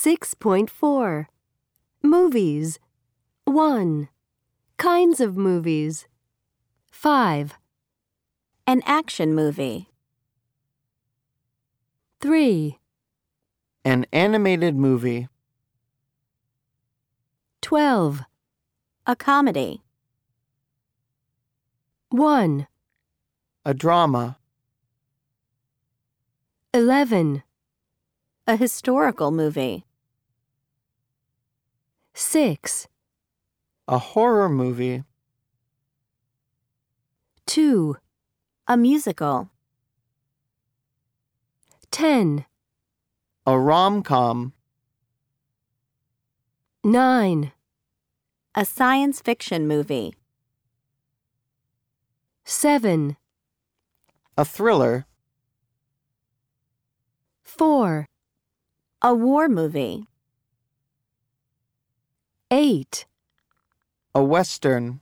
6.4 Movies 1. Kinds of movies 5. An action movie. 3. An animated movie. 12. A comedy. 1. A drama. 11. A historical movie. 6. A horror movie. 2. A musical. 10. A rom com. 9. A science fiction movie. 7. A thriller. 4. A war movie. 8. A western.